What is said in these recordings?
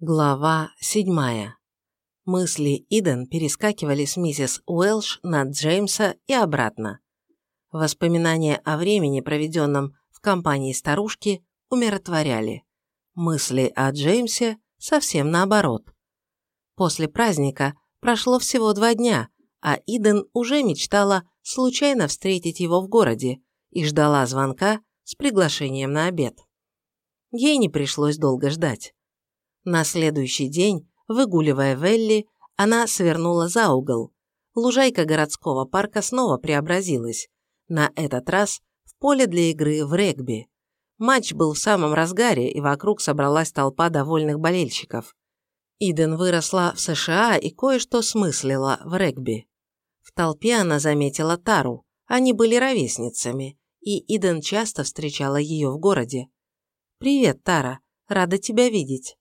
Глава седьмая. Мысли Иден перескакивали с миссис Уэлш на Джеймса и обратно. Воспоминания о времени, проведенном в компании старушки, умиротворяли. Мысли о Джеймсе совсем наоборот. После праздника прошло всего два дня, а Иден уже мечтала случайно встретить его в городе и ждала звонка с приглашением на обед. Ей не пришлось долго ждать. На следующий день, выгуливая Велли, она свернула за угол. Лужайка городского парка снова преобразилась. На этот раз в поле для игры в регби. Матч был в самом разгаре, и вокруг собралась толпа довольных болельщиков. Иден выросла в США и кое-что смыслила в регби. В толпе она заметила Тару. Они были ровесницами, и Иден часто встречала ее в городе. «Привет, Тара. Рада тебя видеть».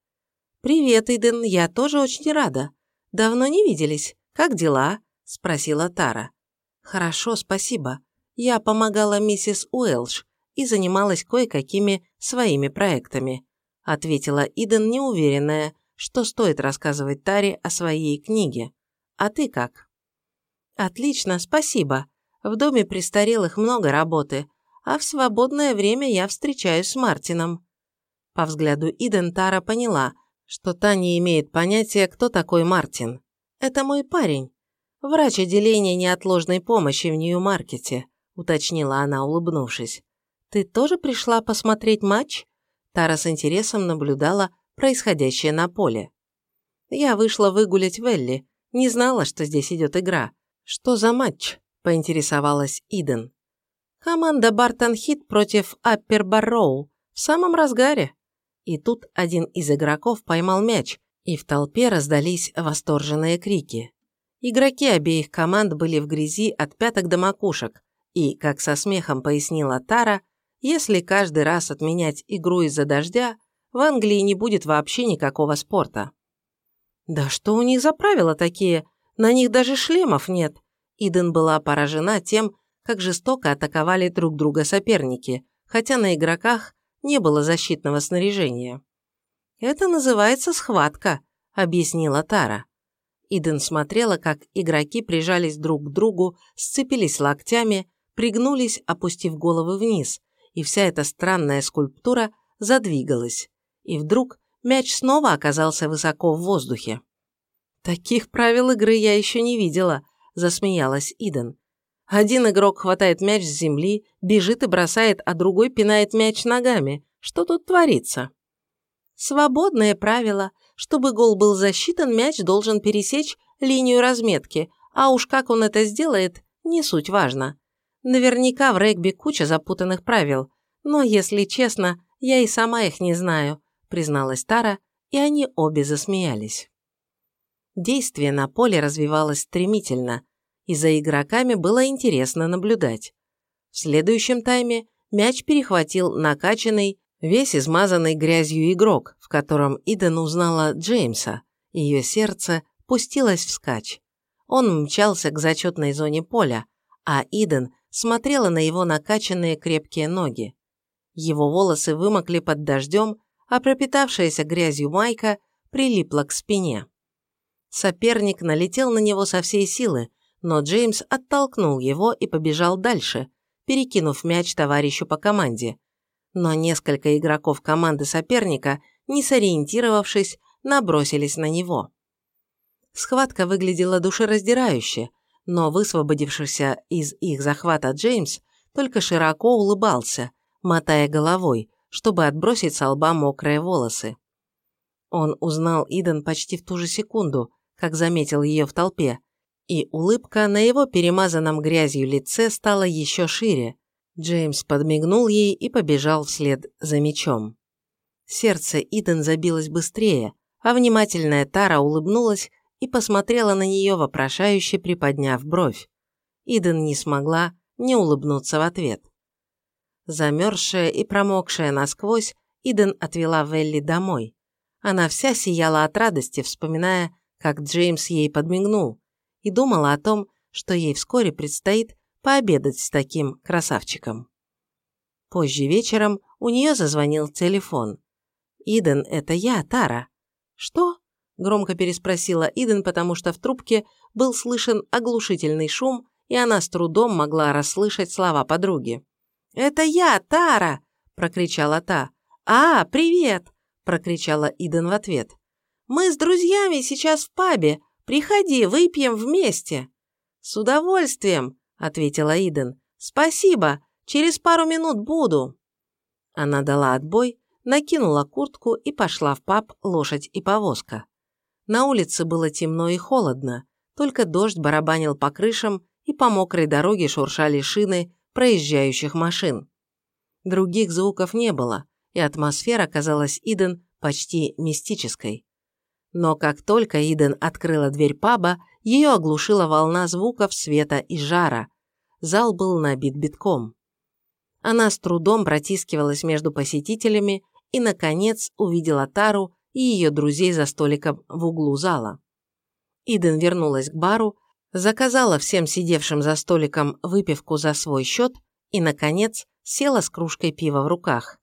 «Привет, Иден, я тоже очень рада. Давно не виделись. Как дела?» – спросила Тара. «Хорошо, спасибо. Я помогала миссис Уэлш и занималась кое-какими своими проектами», – ответила Иден, неуверенная, что стоит рассказывать Таре о своей книге. «А ты как?» «Отлично, спасибо. В доме престарелых много работы, а в свободное время я встречаюсь с Мартином». По взгляду Иден Тара поняла – что та не имеет понятия, кто такой Мартин. «Это мой парень. Врач отделения неотложной помощи в Нью-Маркете», уточнила она, улыбнувшись. «Ты тоже пришла посмотреть матч?» Тара с интересом наблюдала происходящее на поле. «Я вышла выгулять Велли. Не знала, что здесь идет игра. Что за матч?» – поинтересовалась Иден. «Команда Бартон Хит против Аппер Барроу. В самом разгаре», и тут один из игроков поймал мяч, и в толпе раздались восторженные крики. Игроки обеих команд были в грязи от пяток до макушек, и, как со смехом пояснила Тара, если каждый раз отменять игру из-за дождя, в Англии не будет вообще никакого спорта. «Да что у них за правила такие? На них даже шлемов нет!» Иден была поражена тем, как жестоко атаковали друг друга соперники, хотя на игроках не было защитного снаряжения. «Это называется схватка», – объяснила Тара. Иден смотрела, как игроки прижались друг к другу, сцепились локтями, пригнулись, опустив головы вниз, и вся эта странная скульптура задвигалась. И вдруг мяч снова оказался высоко в воздухе. «Таких правил игры я еще не видела», – засмеялась Иден. Один игрок хватает мяч с земли, бежит и бросает, а другой пинает мяч ногами. Что тут творится? Свободное правило. Чтобы гол был засчитан, мяч должен пересечь линию разметки, а уж как он это сделает, не суть важно. Наверняка в регби куча запутанных правил, но, если честно, я и сама их не знаю, призналась Тара, и они обе засмеялись. Действие на поле развивалось стремительно, и за игроками было интересно наблюдать. В следующем тайме мяч перехватил накачанный, весь измазанный грязью игрок, в котором Иден узнала Джеймса. Ее сердце пустилось вскачь. Он мчался к зачетной зоне поля, а Иден смотрела на его накачанные крепкие ноги. Его волосы вымокли под дождем, а пропитавшаяся грязью майка прилипла к спине. Соперник налетел на него со всей силы, но Джеймс оттолкнул его и побежал дальше, перекинув мяч товарищу по команде. Но несколько игроков команды соперника, не сориентировавшись, набросились на него. Схватка выглядела душераздирающе, но высвободившийся из их захвата Джеймс только широко улыбался, мотая головой, чтобы отбросить с лба мокрые волосы. Он узнал Иден почти в ту же секунду, как заметил ее в толпе, и улыбка на его перемазанном грязью лице стала еще шире. Джеймс подмигнул ей и побежал вслед за мечом. Сердце Иден забилось быстрее, а внимательная Тара улыбнулась и посмотрела на нее, вопрошающе приподняв бровь. Иден не смогла не улыбнуться в ответ. Замерзшая и промокшая насквозь, Иден отвела Велли домой. Она вся сияла от радости, вспоминая, как Джеймс ей подмигнул, и думала о том, что ей вскоре предстоит пообедать с таким красавчиком. Позже вечером у нее зазвонил телефон. «Иден, это я, Тара». «Что?» – громко переспросила Иден, потому что в трубке был слышен оглушительный шум, и она с трудом могла расслышать слова подруги. «Это я, Тара!» – прокричала та. «А, привет!» – прокричала Иден в ответ. «Мы с друзьями сейчас в пабе. Приходи, выпьем вместе». «С удовольствием!» – ответила Иден. «Спасибо! Через пару минут буду!» Она дала отбой, накинула куртку и пошла в паб «Лошадь и повозка». На улице было темно и холодно, только дождь барабанил по крышам и по мокрой дороге шуршали шины проезжающих машин. Других звуков не было, и атмосфера казалась Иден почти мистической. Но как только Иден открыла дверь паба, ее оглушила волна звуков, света и жара. Зал был набит битком. Она с трудом протискивалась между посетителями и, наконец, увидела Тару и ее друзей за столиком в углу зала. Иден вернулась к бару, заказала всем сидевшим за столиком выпивку за свой счет и, наконец, села с кружкой пива в руках.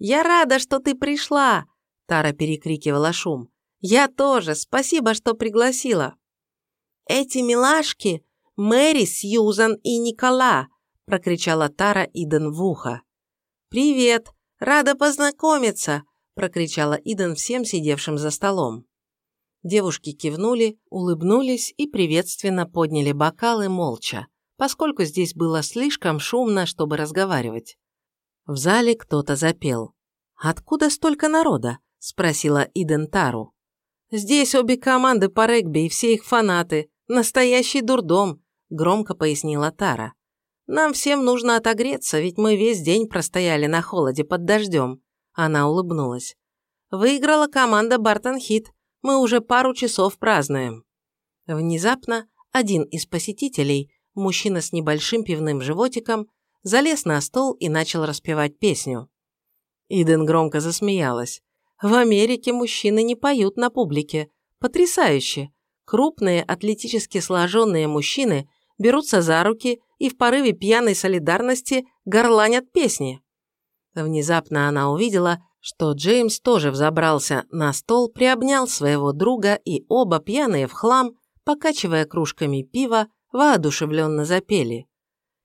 «Я рада, что ты пришла!» Тара перекрикивала шум. «Я тоже! Спасибо, что пригласила!» «Эти милашки – Мэри, Сьюзан и Никола!» – прокричала Тара Иден в ухо. «Привет! Рада познакомиться!» – прокричала Иден всем сидевшим за столом. Девушки кивнули, улыбнулись и приветственно подняли бокалы молча, поскольку здесь было слишком шумно, чтобы разговаривать. В зале кто-то запел. «Откуда столько народа?» – спросила Иден Тару. «Здесь обе команды по регби и все их фанаты. Настоящий дурдом», – громко пояснила Тара. «Нам всем нужно отогреться, ведь мы весь день простояли на холоде под дождем». Она улыбнулась. «Выиграла команда Бартон Хит. Мы уже пару часов празднуем». Внезапно один из посетителей, мужчина с небольшим пивным животиком, залез на стол и начал распевать песню. Иден громко засмеялась. «В Америке мужчины не поют на публике. Потрясающе! Крупные, атлетически сложенные мужчины берутся за руки и в порыве пьяной солидарности горланят песни. Внезапно она увидела, что Джеймс тоже взобрался на стол, приобнял своего друга и оба, пьяные в хлам, покачивая кружками пива, воодушевленно запели.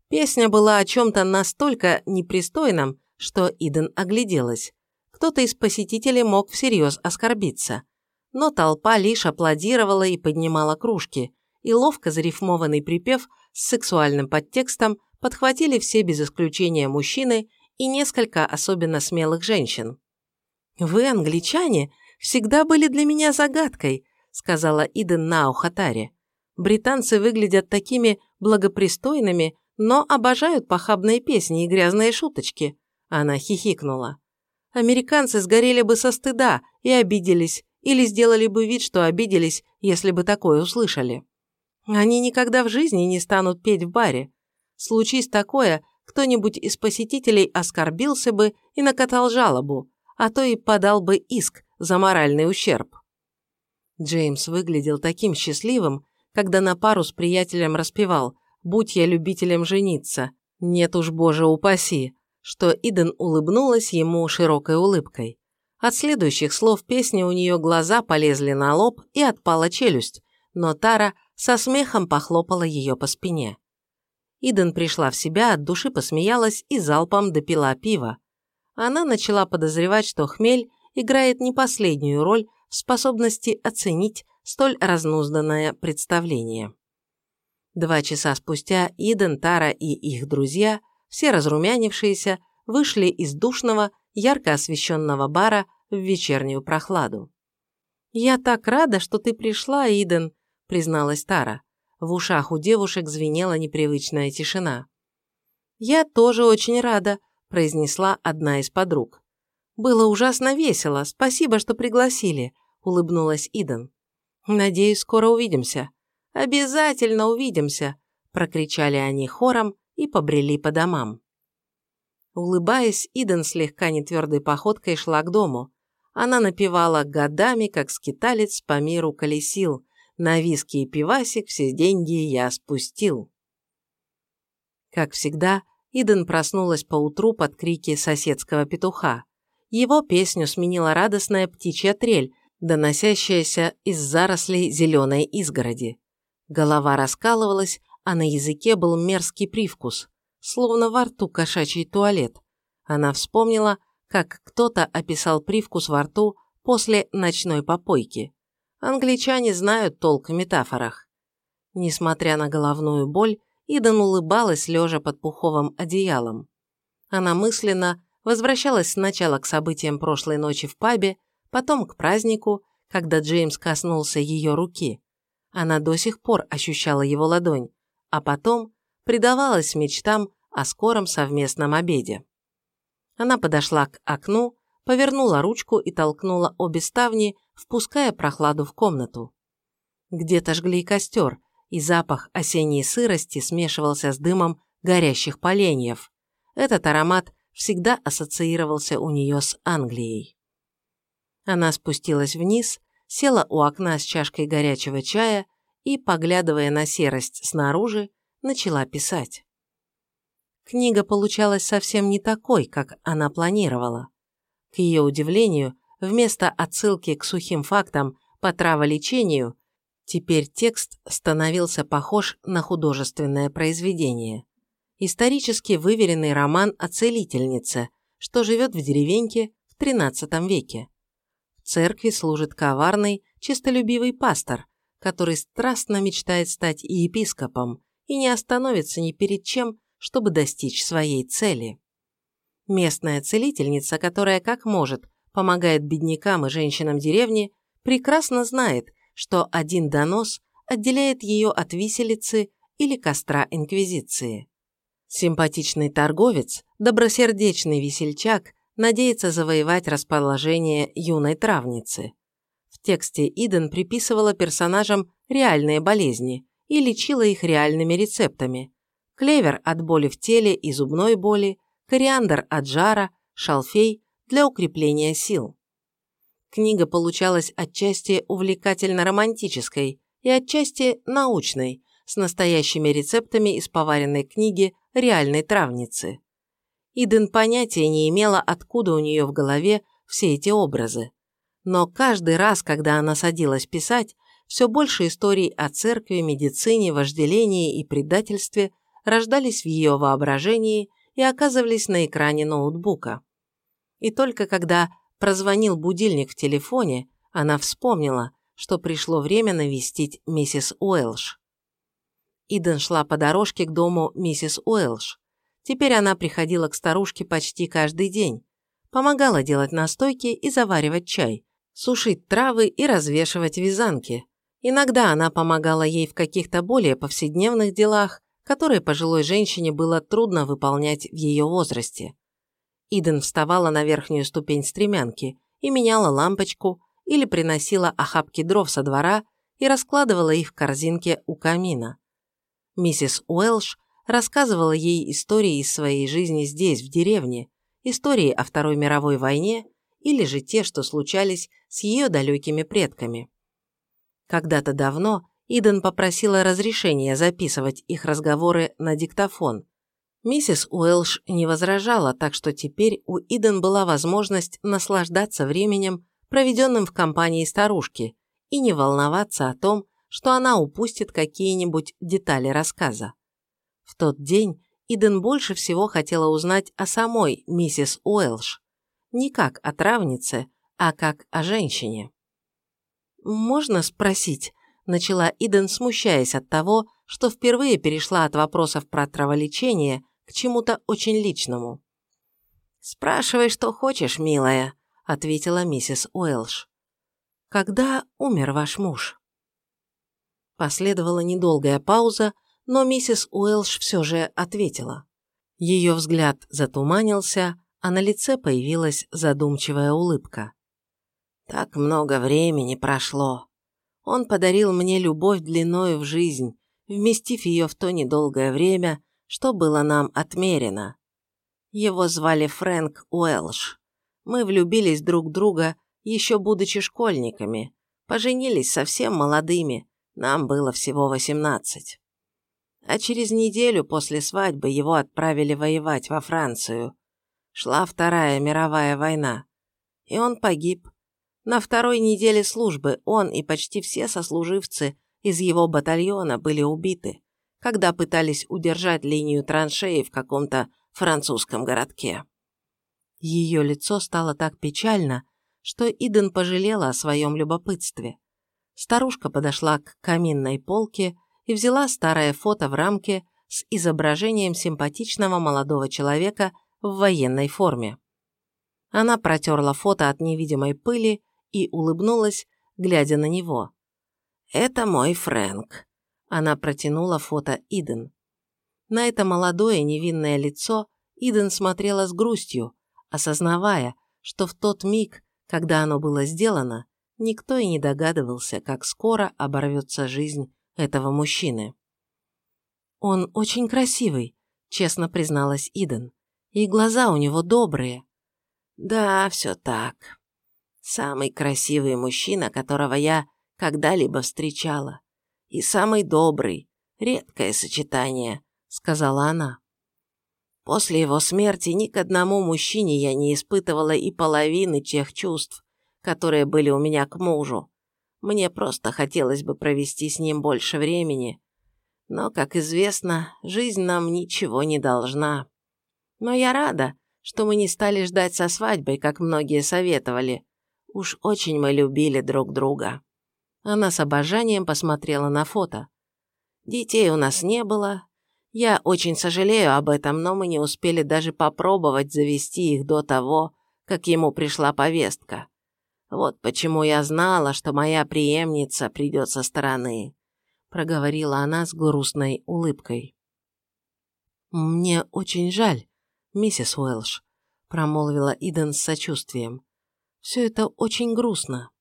Песня была о чем-то настолько непристойном, что Иден огляделась. Кто-то из посетителей мог всерьез оскорбиться но толпа лишь аплодировала и поднимала кружки, и ловко зарифмованный припев с сексуальным подтекстом подхватили все без исключения мужчины и несколько особенно смелых женщин. «Вы, англичане, всегда были для меня загадкой», сказала Иден на ухо. «Британцы выглядят такими благопристойными, но обожают похабные песни и грязные шуточки». Она хихикнула. «Американцы сгорели бы со стыда и обиделись, или сделали бы вид, что обиделись, если бы такое услышали. Они никогда в жизни не станут петь в баре. Случись такое, кто-нибудь из посетителей оскорбился бы и накатал жалобу, а то и подал бы иск за моральный ущерб. Джеймс выглядел таким счастливым, когда на пару с приятелем распевал «Будь я любителем жениться, нет уж, боже упаси», что Иден улыбнулась ему широкой улыбкой. От следующих слов песни у нее глаза полезли на лоб и отпала челюсть, но Тара со смехом похлопала ее по спине. Иден пришла в себя, от души посмеялась и залпом допила пива. Она начала подозревать, что хмель играет не последнюю роль в способности оценить столь разнузданное представление. Два часа спустя Иден, Тара и их друзья, все разрумянившиеся, вышли из душного ярко освещенного бара в вечернюю прохладу. «Я так рада, что ты пришла, Иден», – призналась Тара. В ушах у девушек звенела непривычная тишина. «Я тоже очень рада», – произнесла одна из подруг. «Было ужасно весело. Спасибо, что пригласили», – улыбнулась Иден. «Надеюсь, скоро увидимся». «Обязательно увидимся», – прокричали они хором и побрели по домам. Улыбаясь, Иден слегка нетвердой походкой шла к дому. Она напевала годами, как скиталец по миру колесил. На виски и пивасик все деньги я спустил. Как всегда, Иден проснулась поутру под крики соседского петуха. Его песню сменила радостная птичья трель, доносящаяся из зарослей зеленой изгороди. Голова раскалывалась, а на языке был мерзкий привкус, словно во рту кошачий туалет. Она вспомнила, как кто-то описал привкус во рту после ночной попойки. Англичане знают толк в метафорах. Несмотря на головную боль, Идан улыбалась, лежа под пуховым одеялом. Она мысленно возвращалась сначала к событиям прошлой ночи в пабе, потом к празднику, когда Джеймс коснулся ее руки. Она до сих пор ощущала его ладонь, а потом предавалась мечтам о скором совместном обеде. Она подошла к окну, повернула ручку и толкнула обе ставни, впуская прохладу в комнату. Где-то жгли костер, и запах осенней сырости смешивался с дымом горящих поленьев. Этот аромат всегда ассоциировался у нее с Англией. Она спустилась вниз, села у окна с чашкой горячего чая и, поглядывая на серость снаружи, начала писать. Книга получалась совсем не такой, как она планировала. К ее удивлению, вместо отсылки к сухим фактам по траволечению, теперь текст становился похож на художественное произведение. Исторически выверенный роман о целительнице, что живет в деревеньке в XIII веке. В церкви служит коварный, честолюбивый пастор, который страстно мечтает стать епископом и не остановится ни перед чем, чтобы достичь своей цели. Местная целительница, которая как может помогает беднякам и женщинам деревни, прекрасно знает, что один донос отделяет ее от виселицы или костра Инквизиции. Симпатичный торговец, добросердечный весельчак надеется завоевать расположение юной травницы. Тексте Иден приписывала персонажам реальные болезни и лечила их реальными рецептами. Клевер от боли в теле и зубной боли, кориандр от жара, шалфей для укрепления сил. Книга получалась отчасти увлекательно-романтической и отчасти научной, с настоящими рецептами из поваренной книги реальной травницы. Иден понятия не имела, откуда у нее в голове все эти образы. Но каждый раз, когда она садилась писать, все больше историй о церкви, медицине, вожделении и предательстве рождались в ее воображении и оказывались на экране ноутбука. И только когда прозвонил будильник в телефоне, она вспомнила, что пришло время навестить миссис Уэлш. Иден шла по дорожке к дому миссис Уэлш. Теперь она приходила к старушке почти каждый день. Помогала делать настойки и заваривать чай, сушить травы и развешивать вязанки. Иногда она помогала ей в каких-то более повседневных делах, которые пожилой женщине было трудно выполнять в ее возрасте. Иден вставала на верхнюю ступень стремянки и меняла лампочку или приносила охапки дров со двора и раскладывала их в корзинке у камина. Миссис Уэлш рассказывала ей истории из своей жизни здесь, в деревне, истории о Второй мировой войне или же те, что случались с ее далекими предками. Когда-то давно Иден попросила разрешения записывать их разговоры на диктофон. Миссис Уэлш не возражала, так что теперь у Иден была возможность наслаждаться временем, проведенным в компании старушки, и не волноваться о том, что она упустит какие-нибудь детали рассказа. В тот день Иден больше всего хотела узнать о самой миссис Уэлш. Не как о травнице, а как о женщине. «Можно спросить?» – начала Иден, смущаясь от того, что впервые перешла от вопросов про траволечение к чему-то очень личному. «Спрашивай, что хочешь, милая», – ответила миссис Уэлш. «Когда умер ваш муж?» Последовала недолгая пауза, но миссис Уэлш все же ответила. Ее взгляд затуманился, а на лице появилась задумчивая улыбка. «Так много времени прошло. Он подарил мне любовь длиною в жизнь, вместив ее в то недолгое время, что было нам отмерено. Его звали Фрэнк Уэлш. Мы влюбились друг в друга, еще будучи школьниками, поженились совсем молодыми, нам было всего восемнадцать. А через неделю после свадьбы его отправили воевать во Францию. Шла Вторая мировая война. И он погиб. На второй неделе службы он и почти все сослуживцы из его батальона были убиты, когда пытались удержать линию траншеи в каком-то французском городке. Ее лицо стало так печально, что Иден пожалела о своем любопытстве. Старушка подошла к каминной полке и взяла старое фото в рамке с изображением симпатичного молодого человека в военной форме. Она протерла фото от невидимой пыли и улыбнулась, глядя на него. «Это мой Фрэнк», – она протянула фото Иден. На это молодое невинное лицо Иден смотрела с грустью, осознавая, что в тот миг, когда оно было сделано, никто и не догадывался, как скоро оборвется жизнь этого мужчины. «Он очень красивый», – честно призналась Иден. «И глаза у него добрые». «Да, все так. Самый красивый мужчина, которого я когда-либо встречала. И самый добрый. Редкое сочетание», – сказала она. После его смерти ни к одному мужчине я не испытывала и половины тех чувств, которые были у меня к мужу. Мне просто хотелось бы провести с ним больше времени. Но, как известно, жизнь нам ничего не должна. Но я рада, что мы не стали ждать со свадьбой, как многие советовали. Уж очень мы любили друг друга. Она с обожанием посмотрела на фото. Детей у нас не было, я очень сожалею об этом, но мы не успели даже попробовать завести их до того, как ему пришла повестка. Вот почему я знала, что моя преемница придет со стороны», – проговорила она с грустной улыбкой. «Мне очень жаль, миссис Уэлш», – промолвила Иден с сочувствием. «Все это очень грустно».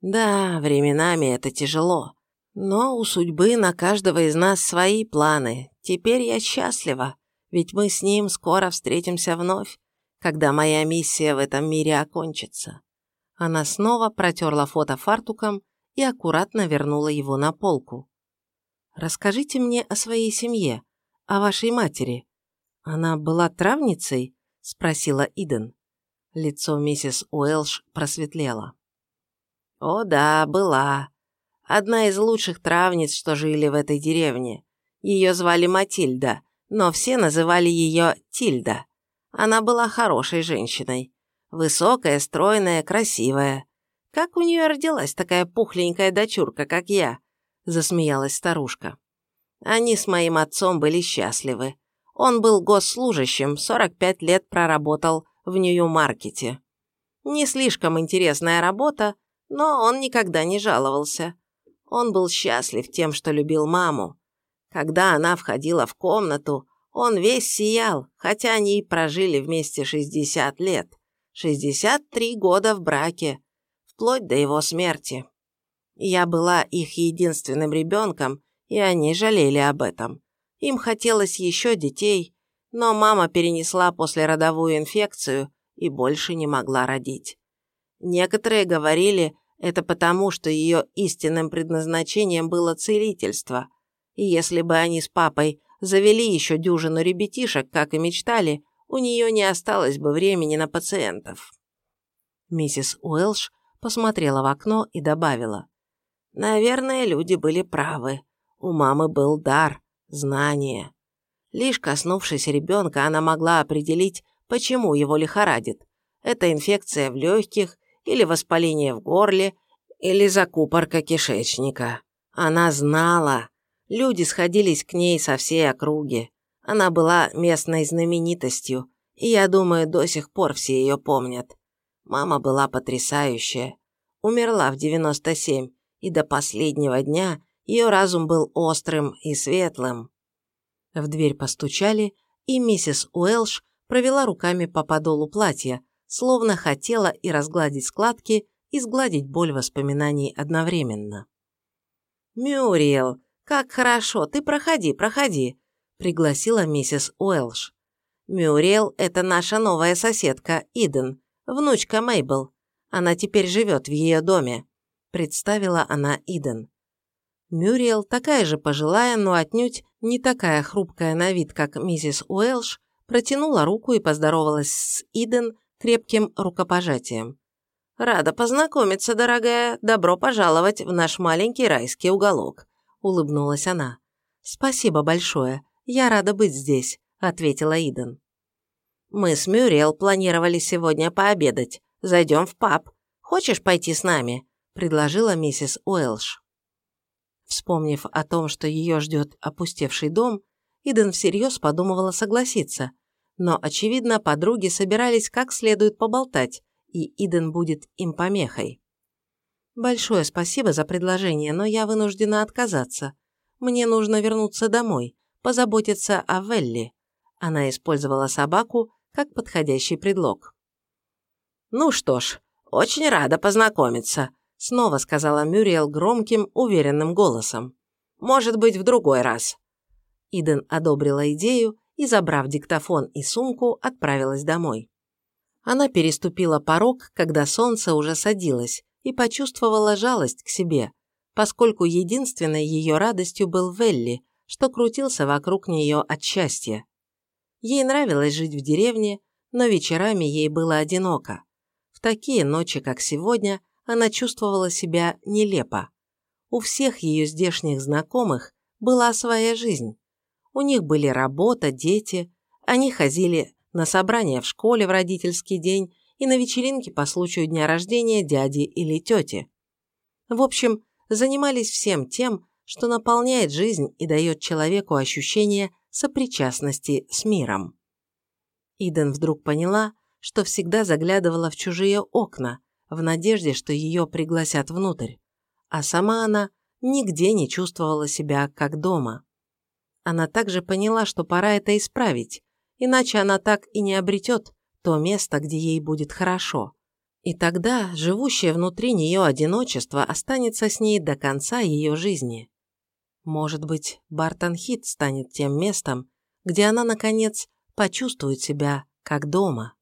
«Да, временами это тяжело», но у судьбы на каждого из нас свои планы. Теперь я счастлива, ведь мы с ним скоро встретимся вновь, когда моя миссия в этом мире окончится. Она снова протерла фото фартуком и аккуратно вернула его на полку. «Расскажите мне о своей семье, о вашей матери. Она была травницей?» – спросила Иден. Лицо миссис Уэлш просветлело. «О да, была. Одна из лучших травниц, что жили в этой деревне. Ее звали Матильда, но все называли ее Тильда. Она была хорошей женщиной. Высокая, стройная, красивая. Как у нее родилась такая пухленькая дочурка, как я? Засмеялась старушка. Они с моим отцом были счастливы. Он был госслужащим, 45 лет проработал в Нью-Маркете. Не слишком интересная работа, но он никогда не жаловался. Он был счастлив тем, что любил маму. Когда она входила в комнату, он весь сиял, хотя они и прожили вместе 60 лет. 63 года в браке, вплоть до его смерти. Я была их единственным ребенком, и они жалели об этом. Им хотелось еще детей, но мама перенесла послеродовую инфекцию и больше не могла родить. Некоторые говорили, это потому, что ее истинным предназначением было целительство, и если бы они с папой завели еще дюжину ребятишек, как и мечтали, у нее не осталось бы времени на пациентов. Миссис Уэлш посмотрела в окно и добавила. «Наверное, люди были правы. У мамы был дар, знание. Лишь коснувшись ребенка, она могла определить, почему его лихорадит. Это инфекция в легких или воспаление в горле, или закупорка кишечника. Она знала. Люди сходились к ней со всей округи. Она была местной знаменитостью, и я думаю, до сих пор все ее помнят. Мама была потрясающая. Умерла в 97, и до последнего дня ее разум был острым и светлым. В дверь постучали, и миссис Уэлш провела руками по подолу платья, словно хотела и разгладить складки, и сгладить боль воспоминаний одновременно. «Мюриел, как хорошо, ты проходи, проходи», – пригласила миссис Уэлш. «Мюриел – это наша новая соседка, Иден, внучка Мейбл. Она теперь живет в ее доме», – представила она Иден. Мюриел, такая же пожилая, но отнюдь не такая хрупкая на вид, как миссис Уэлш, протянула руку и поздоровалась с Иден крепким рукопожатием. «Рада познакомиться, дорогая. Добро пожаловать в наш маленький райский уголок», – улыбнулась она. «Спасибо большое. Я рада быть здесь», – ответила Иден. «Мы с Мюрриел планировали сегодня пообедать. Зайдем в паб. Хочешь пойти с нами?» – предложила миссис Уэлш. Вспомнив о том, что ее ждет опустевший дом, Иден всерьез подумывала согласиться, но, очевидно, подруги собирались как следует поболтать, и Иден будет им помехой. «Большое спасибо за предложение, но я вынуждена отказаться. Мне нужно вернуться домой, позаботиться о Велли». Она использовала собаку как подходящий предлог. «Ну что ж, очень рада познакомиться», — снова сказала Мюриел громким, уверенным голосом. «Может быть, в другой раз». Иден одобрила идею и, забрав диктофон и сумку, отправилась домой. Она переступила порог, когда солнце уже садилось, и почувствовала жалость к себе, поскольку единственной ее радостью был Велли, что крутился вокруг нее от счастья. Ей нравилось жить в деревне, но вечерами ей было одиноко. В такие ночи, как сегодня, она чувствовала себя нелепо. У всех ее здешних знакомых была своя жизнь. У них были работа, дети, они ходили на собрания в школе в родительский день и на вечеринки по случаю дня рождения дяди или тети. В общем, занимались всем тем, что наполняет жизнь и дает человеку ощущение сопричастности с миром. Иден вдруг поняла, что всегда заглядывала в чужие окна, в надежде, что ее пригласят внутрь, а сама она нигде не чувствовала себя как дома. Она также поняла, что пора это исправить, иначе она так и не обретет то место, где ей будет хорошо. И тогда живущее внутри нее одиночество останется с ней до конца ее жизни. Может быть, Бартон Хит станет тем местом, где она, наконец, почувствует себя как дома.